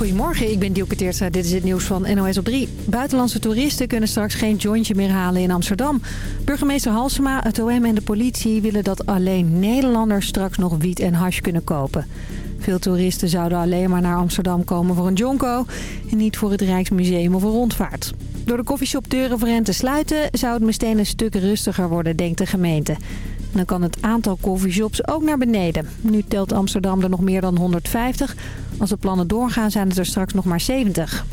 Goedemorgen, ik ben Dielke Teertstra. Dit is het nieuws van NOS op 3. Buitenlandse toeristen kunnen straks geen jointje meer halen in Amsterdam. Burgemeester Halsema, het OM en de politie willen dat alleen Nederlanders straks nog wiet en hash kunnen kopen. Veel toeristen zouden alleen maar naar Amsterdam komen voor een jonko... en niet voor het Rijksmuseum of een rondvaart. Door de koffieshopdeuren voor hen te sluiten... zou het meteen een stuk rustiger worden, denkt de gemeente. Dan kan het aantal coffeeshops ook naar beneden. Nu telt Amsterdam er nog meer dan 150. Als de plannen doorgaan zijn het er straks nog maar 70.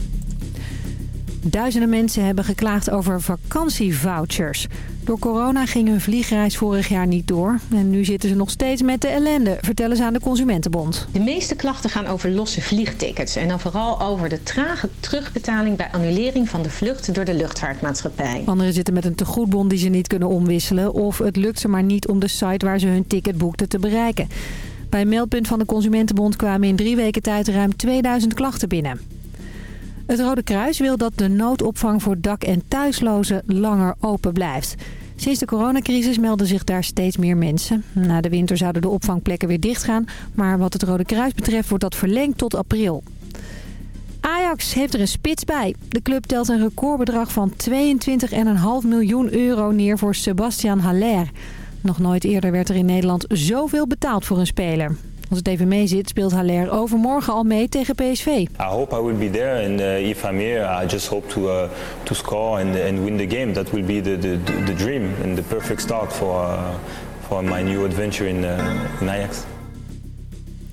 Duizenden mensen hebben geklaagd over vakantievouchers. Door corona ging hun vliegreis vorig jaar niet door. En nu zitten ze nog steeds met de ellende, vertellen ze aan de Consumentenbond. De meeste klachten gaan over losse vliegtickets. En dan vooral over de trage terugbetaling bij annulering van de vlucht door de luchtvaartmaatschappij. Anderen zitten met een tegoedbon die ze niet kunnen omwisselen. Of het lukt ze maar niet om de site waar ze hun ticket boekten te bereiken. Bij een meldpunt van de Consumentenbond kwamen in drie weken tijd ruim 2000 klachten binnen. Het Rode Kruis wil dat de noodopvang voor dak- en thuislozen langer open blijft. Sinds de coronacrisis melden zich daar steeds meer mensen. Na de winter zouden de opvangplekken weer dichtgaan. Maar wat het Rode Kruis betreft wordt dat verlengd tot april. Ajax heeft er een spits bij. De club telt een recordbedrag van 22,5 miljoen euro neer voor Sebastian Haller. Nog nooit eerder werd er in Nederland zoveel betaald voor een speler. Als het even mee zit, speelt Haller overmorgen al mee tegen PSV. I hope I will be there and uh, if I'm here, I just hope to, uh, to score and, and win the game. That will be the, the, the dream and the perfect start for, uh, for my new adventure in, uh, in Ajax.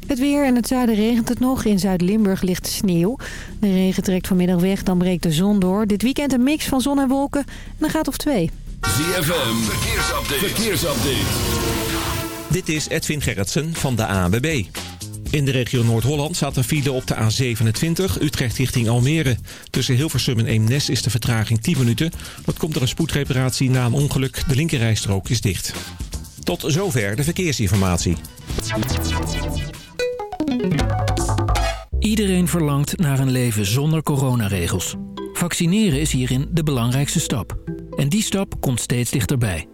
Het weer in het zuiden regent het nog. In Zuid-Limburg ligt sneeuw. De regen trekt vanmiddag weg, dan breekt de zon door. Dit weekend een mix van zon en wolken en dan gaat of twee. ZFM, verkeersupdate. verkeersupdate. Dit is Edwin Gerritsen van de ANWB. In de regio Noord-Holland staat een file op de A27 Utrecht richting Almere. Tussen Hilversum en Eemnes is de vertraging 10 minuten. Dat komt door een spoedreparatie na een ongeluk. De linkerrijstrook is dicht. Tot zover de verkeersinformatie. Iedereen verlangt naar een leven zonder coronaregels. Vaccineren is hierin de belangrijkste stap. En die stap komt steeds dichterbij.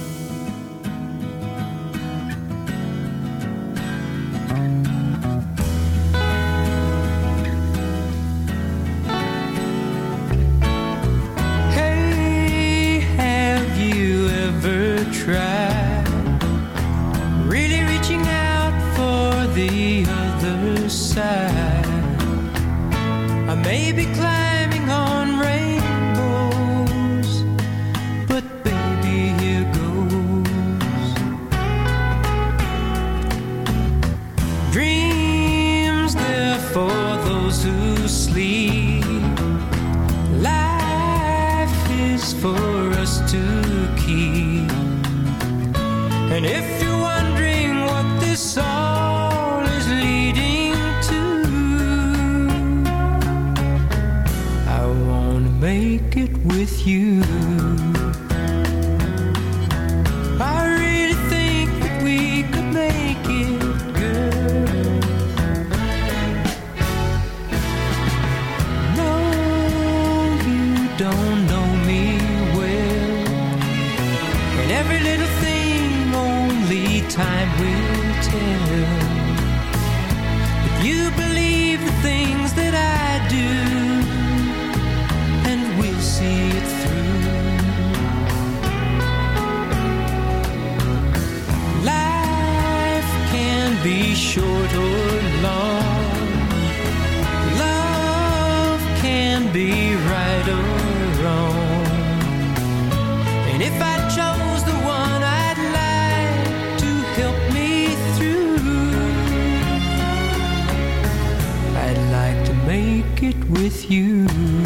You.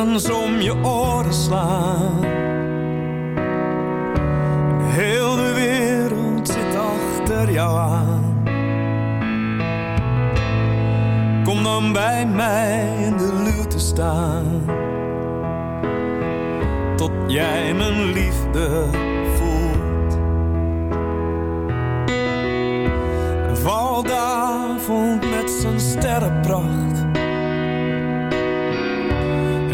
Om je oren slaan. Heel de wereld zit achter jou aan. Kom dan bij mij in de luw te staan. Tot jij mijn liefde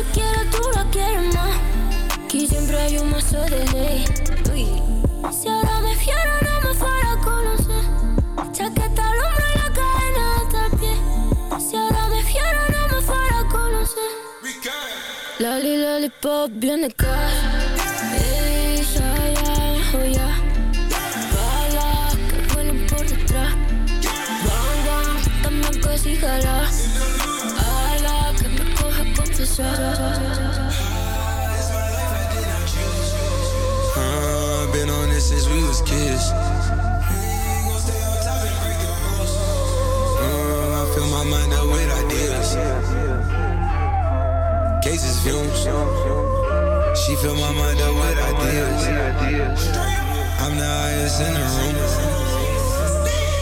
Si quieres tú la quieres más, aquí siempre hay un mazo de ley. Uy. Si ahora me fiero no me fuera a conocer, chaqueta al hombro y la cadena hasta el pie. Si ahora me fiero no me fuera a conocer. Lali, lollipop, bien de. I've been on this since we was kids. Uh, I fill my mind up with ideas. Cases fumes. She fill my mind up with ideas. I'm the highest in the room.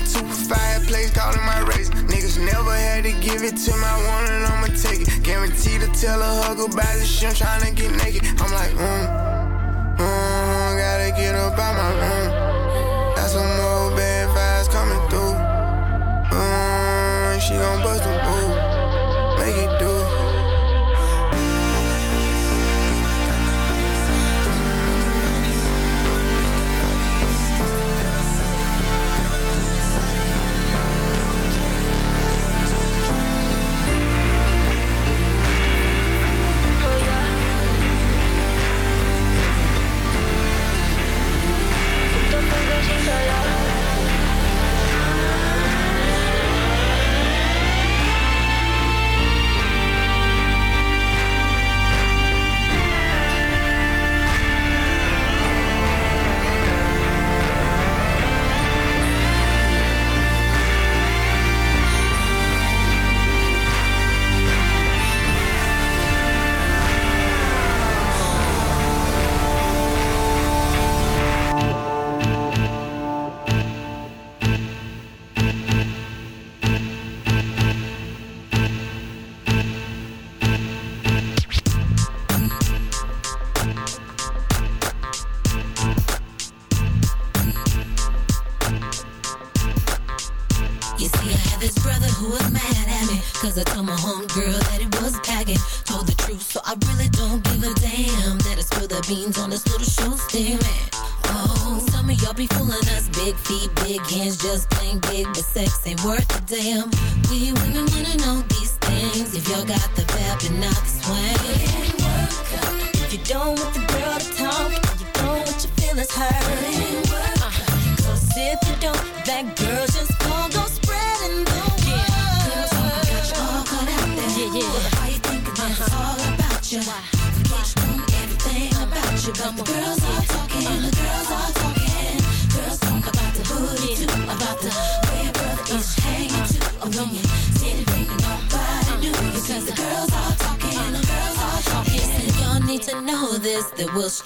two for five plays, calling my race. Niggas never had to give it to my one and I'ma take it. Guaranteed to tell a hug about this shit, I'm tryna get naked. I'm like, mm, mm, gotta get up out my room. Got some worth a damn.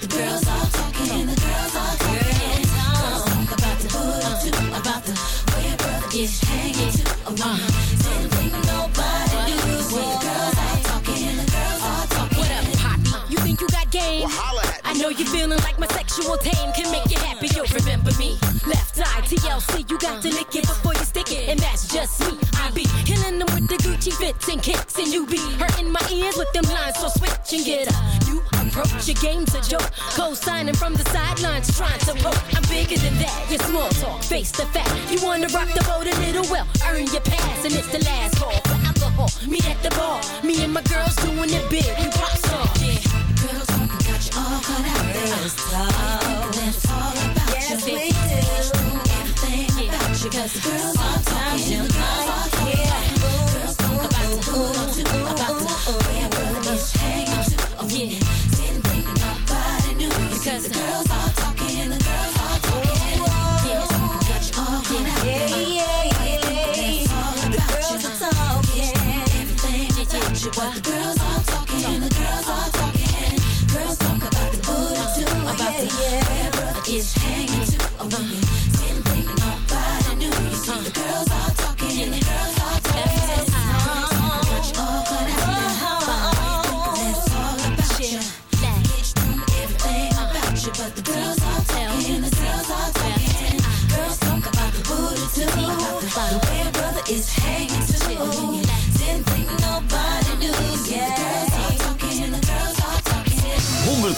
the girls all talking, the girls all talking. Girls talk about the booty too, about the way your brother is hanging too. Wow. Anything nobody knew. The girls all talking, the girls all talking. What up, Poppy? You think you got game? I know you're feeling like my sexual tame can make you happy. You'll remember me. Left eye TLC, you got to lick it before you stick it, and that's just me. I be killing them with the Gucci fits and kicks, and you be hurting my ears with them lines. So switch and get up. You approach your game's a joke. Co-signing from the sidelines, trying to poke. I'm bigger than that. You're small talk, face the fact. You wanna rock the boat a little well, earn your pass, and it's the last call for alcohol. Meet at the bar, me and my girls doing it big. We pop star. Yeah. Girls talking got you all cut out there. Girls talk. That's all about Yes, you. we do. Everything about you. Cause girls all talking. The girls all talking. Because the girls all talking.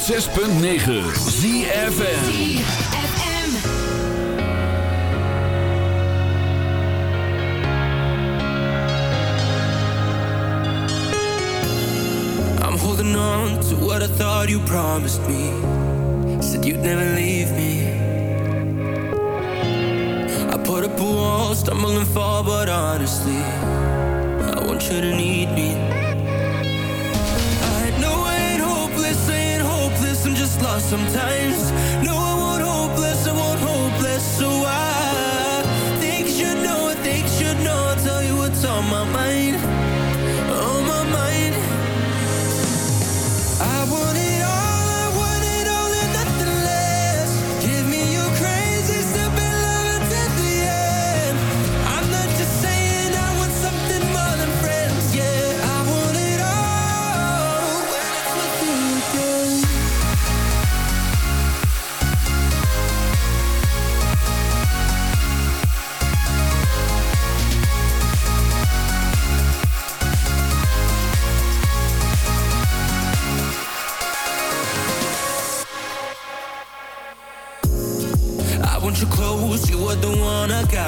106.9 ZFM. I'm holding on to what I thought you promised me. Said you'd never leave me. I put up a wall, stumble and fall, but honestly, I want you to need me. Lost sometimes. No,